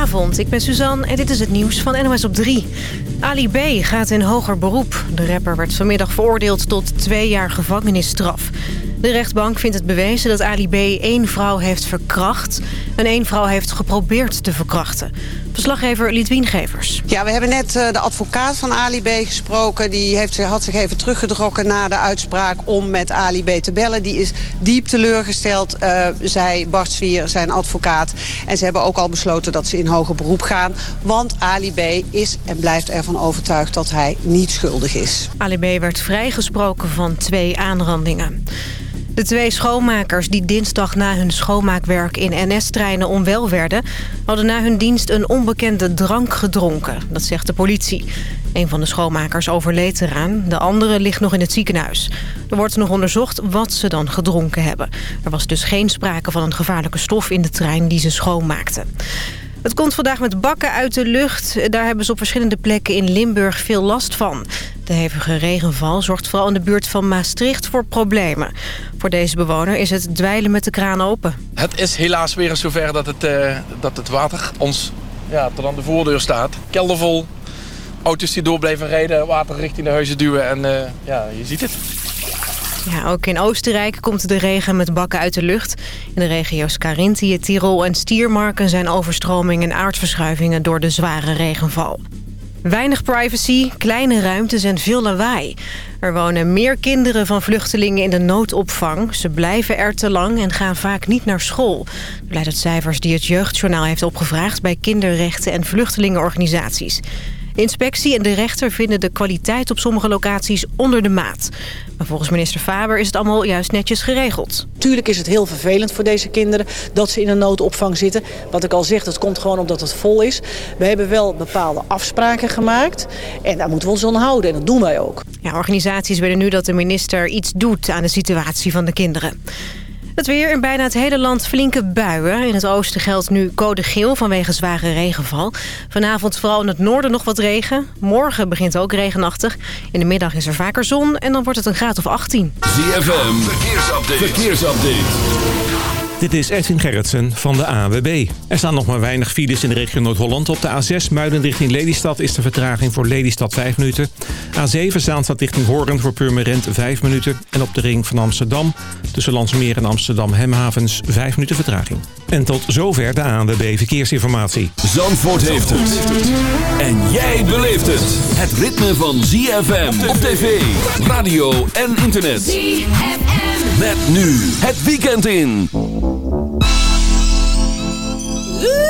Goedenavond, ik ben Suzanne en dit is het nieuws van NOS op 3. Ali B. gaat in hoger beroep. De rapper werd vanmiddag veroordeeld tot twee jaar gevangenisstraf. De rechtbank vindt het bewezen dat Ali B. één vrouw heeft verkracht... en één vrouw heeft geprobeerd te verkrachten. Verslaggever Lidwien Gevers. Ja, we hebben net uh, de advocaat van Ali B. gesproken. Die heeft, had zich even teruggetrokken na de uitspraak om met Ali B. te bellen. Die is diep teleurgesteld, uh, zei Bart Zwier, zijn advocaat. En ze hebben ook al besloten dat ze in hoger beroep gaan. Want Ali B. is en blijft ervan overtuigd dat hij niet schuldig is. Ali B. werd vrijgesproken van twee aanrandingen. De twee schoonmakers die dinsdag na hun schoonmaakwerk in NS-treinen onwel werden... hadden na hun dienst een onbekende drank gedronken. Dat zegt de politie. Een van de schoonmakers overleed eraan. De andere ligt nog in het ziekenhuis. Er wordt nog onderzocht wat ze dan gedronken hebben. Er was dus geen sprake van een gevaarlijke stof in de trein die ze schoonmaakten. Het komt vandaag met bakken uit de lucht. Daar hebben ze op verschillende plekken in Limburg veel last van. De hevige regenval zorgt vooral in de buurt van Maastricht voor problemen. Voor deze bewoner is het dweilen met de kraan open. Het is helaas weer eens zover dat het, uh, dat het water ons ja, tot aan de voordeur staat. Keldervol, auto's die door blijven rijden, water richting de huizen duwen en uh, ja, je ziet het. Ja, ook in Oostenrijk komt de regen met bakken uit de lucht. In de regio's Carinthië, Tirol en Stiermarken zijn overstromingen en aardverschuivingen door de zware regenval. Weinig privacy, kleine ruimtes en veel lawaai. Er wonen meer kinderen van vluchtelingen in de noodopvang. Ze blijven er te lang en gaan vaak niet naar school. Blijkt uit cijfers die het Jeugdjournaal heeft opgevraagd... bij kinderrechten en vluchtelingenorganisaties. De inspectie en de rechter vinden de kwaliteit op sommige locaties onder de maat. Maar volgens minister Faber is het allemaal juist netjes geregeld. Tuurlijk is het heel vervelend voor deze kinderen dat ze in een noodopvang zitten. Wat ik al zeg, dat komt gewoon omdat het vol is. We hebben wel bepaalde afspraken gemaakt en daar moeten we ons aan houden. En dat doen wij ook. Ja, organisaties willen nu dat de minister iets doet aan de situatie van de kinderen. Het weer in bijna het hele land flinke buien. In het oosten geldt nu code geel vanwege zware regenval. Vanavond vooral in het noorden nog wat regen. Morgen begint ook regenachtig. In de middag is er vaker zon en dan wordt het een graad of 18. ZFM, verkeersupdate. verkeersupdate. Dit is Edwin Gerritsen van de AWB. Er staan nog maar weinig files in de regio Noord-Holland. Op de A6 Muiden richting Lelystad is de vertraging voor Lelystad 5 minuten. A7 Zaanstad richting Hoorn voor Purmerend 5 minuten. En op de ring van Amsterdam tussen Landsmeer en Amsterdam Hemhavens 5 minuten vertraging. En tot zover de ANWB Verkeersinformatie. Zandvoort heeft het. En jij beleeft het. Het ritme van ZFM op tv, radio en internet. ZFM. Met nu het weekend in. Ooh.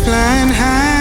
Flying high,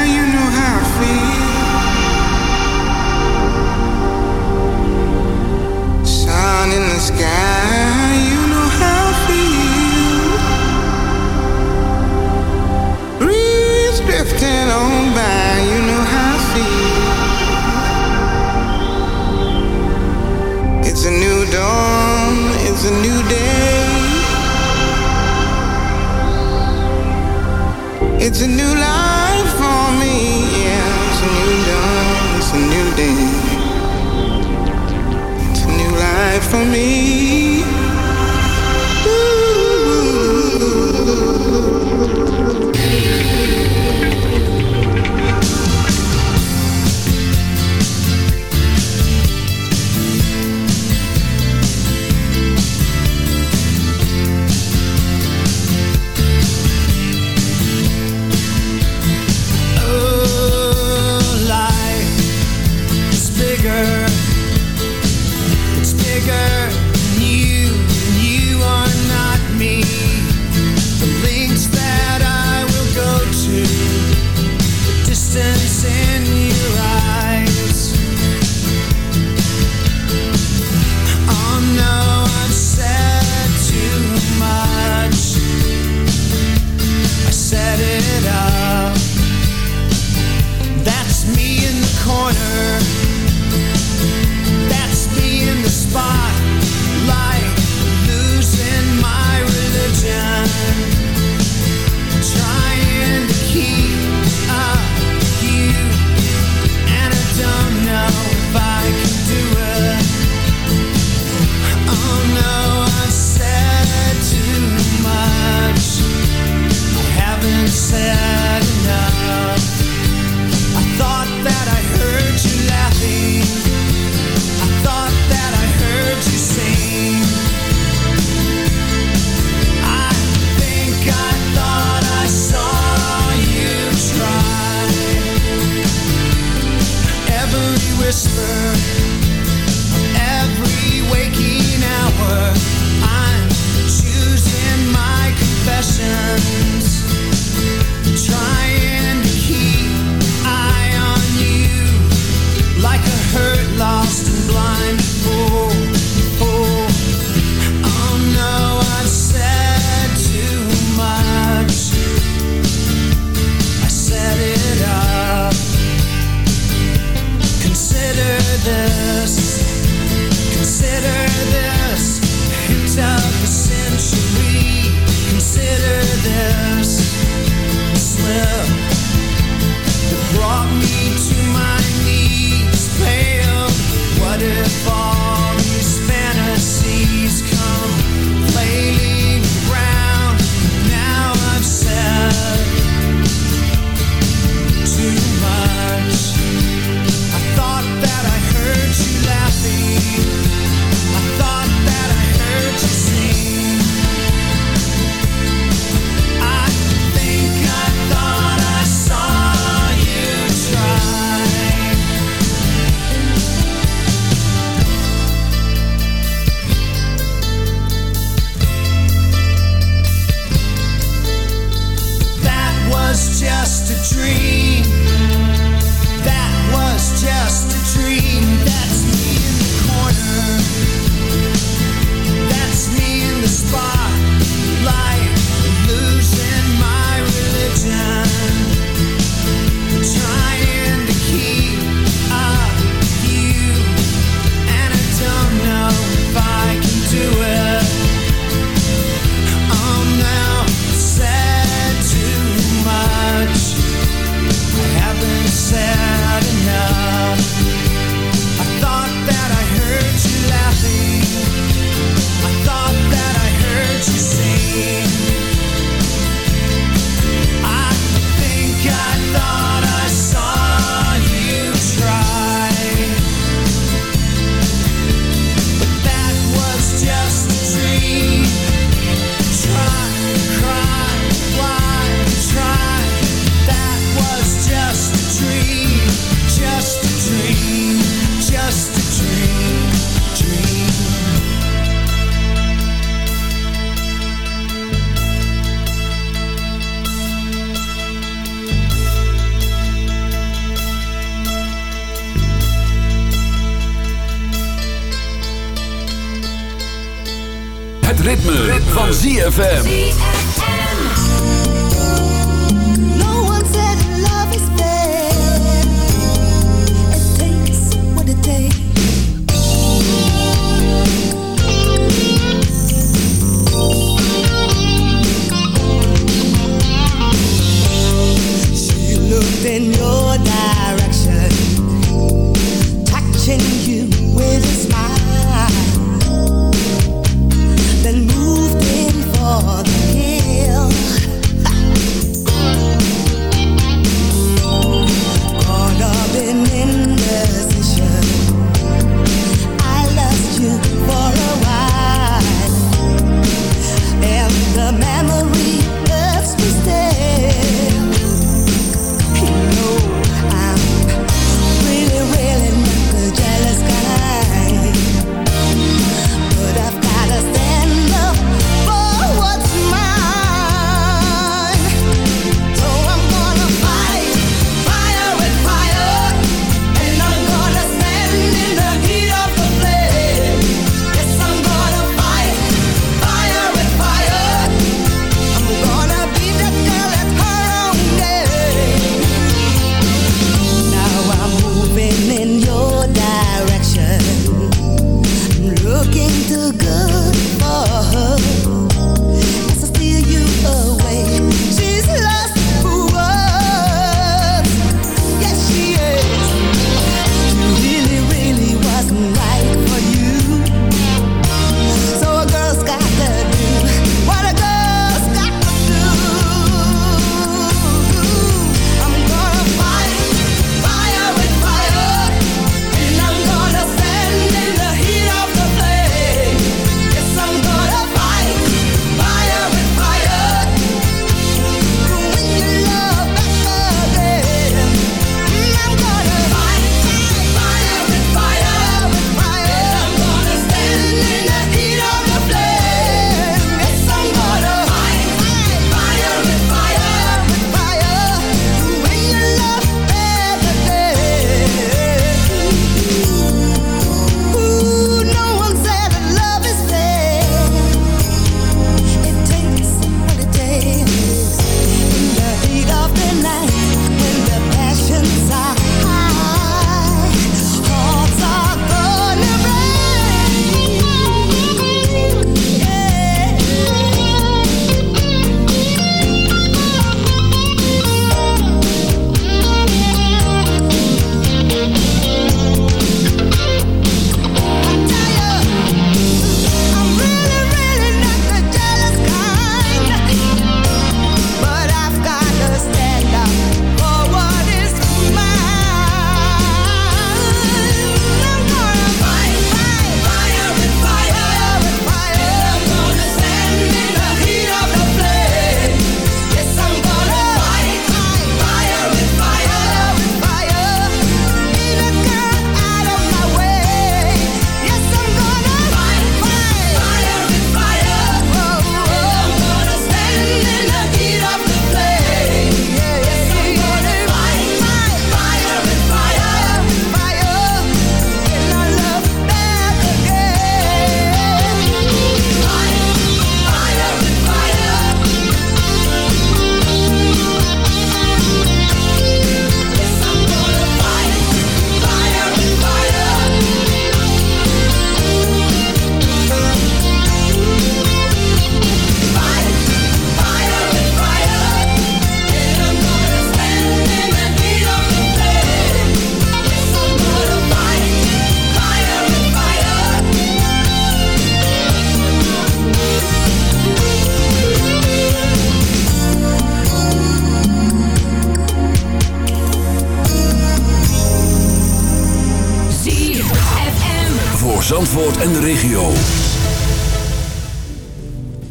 En de regio.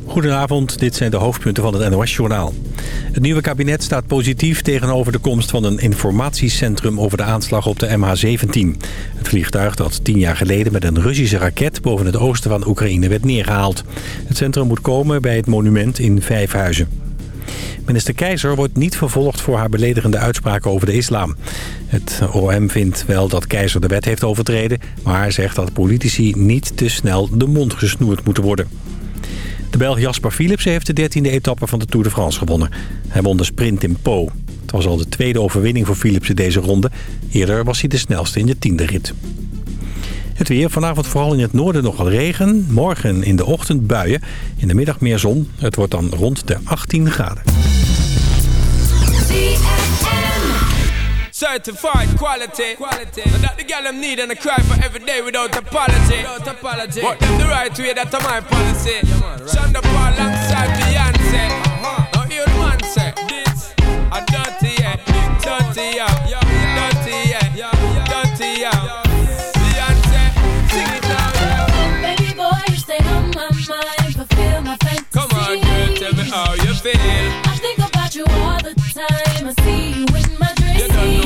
Goedenavond, dit zijn de hoofdpunten van het NOS-journaal. Het nieuwe kabinet staat positief tegenover de komst van een informatiecentrum over de aanslag op de MH17. Het vliegtuig dat tien jaar geleden met een Russische raket boven het oosten van Oekraïne werd neergehaald. Het centrum moet komen bij het monument in Vijfhuizen. Minister Keizer wordt niet vervolgd voor haar beledigende uitspraken over de islam. Het OM vindt wel dat Keizer de wet heeft overtreden... maar zegt dat politici niet te snel de mond gesnoerd moeten worden. De Belg Jasper Philipsen heeft de 13e etappe van de Tour de France gewonnen. Hij won de sprint in Po. Het was al de tweede overwinning voor Philipsen deze ronde. Eerder was hij de snelste in de tiende rit. Het weer, vanavond vooral in het noorden nogal regen. Morgen in de ochtend buien. In de middag meer zon. Het wordt dan rond de 18 graden. Certified quality. quality. And that the girl them need and I cry for every day without apology. Without apology. But them the right way, that's my policy. Shonda Paul alongside Beyonce. Now hear the man say, this a dirty yeah, dirty yeah,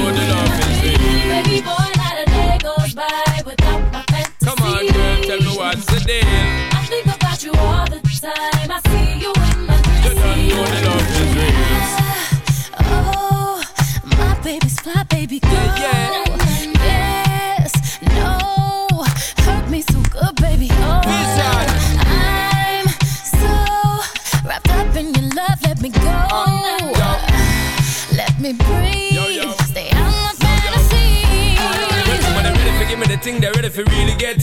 know the love is real. Baby boy, not a day goes by without my fantasy. Come on, girl, tell me what's the deal. I think about you all the time. I see you in my You dreams. don't know the love is real. Oh, my baby's fly,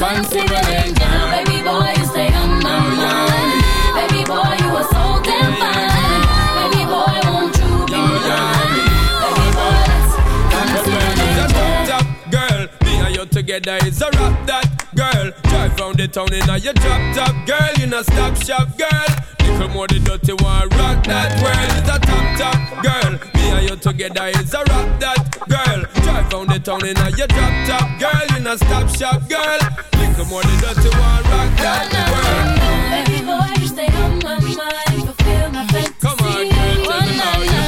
Let's consider it now. Baby boy, you stay on my Yo, yo, mind. Baby boy, you are so damn fine. Baby boy, won't you be Yo, yo, mine? Baby boy, let's But consider when it's a it top, top girl, me and you together is a rap that girl. Drive round the town in a your drop top girl, you know stop shop girl. More the dirty one, rock that world is a top top girl. Me and you together is a rap that girl. Drive round the town in a your drop top girl, you know stop shop girl. Little more the dirty one, rock that world. Baby boy, you stay on my mind, fulfill my fantasy. Come on, girl, tell me how you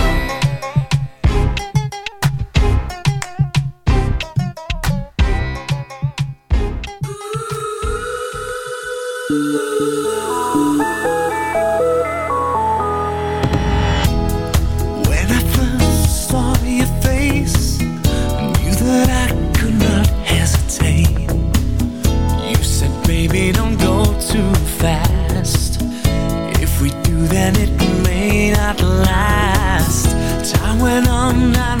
fast. If we do, then it may not last. Time went on and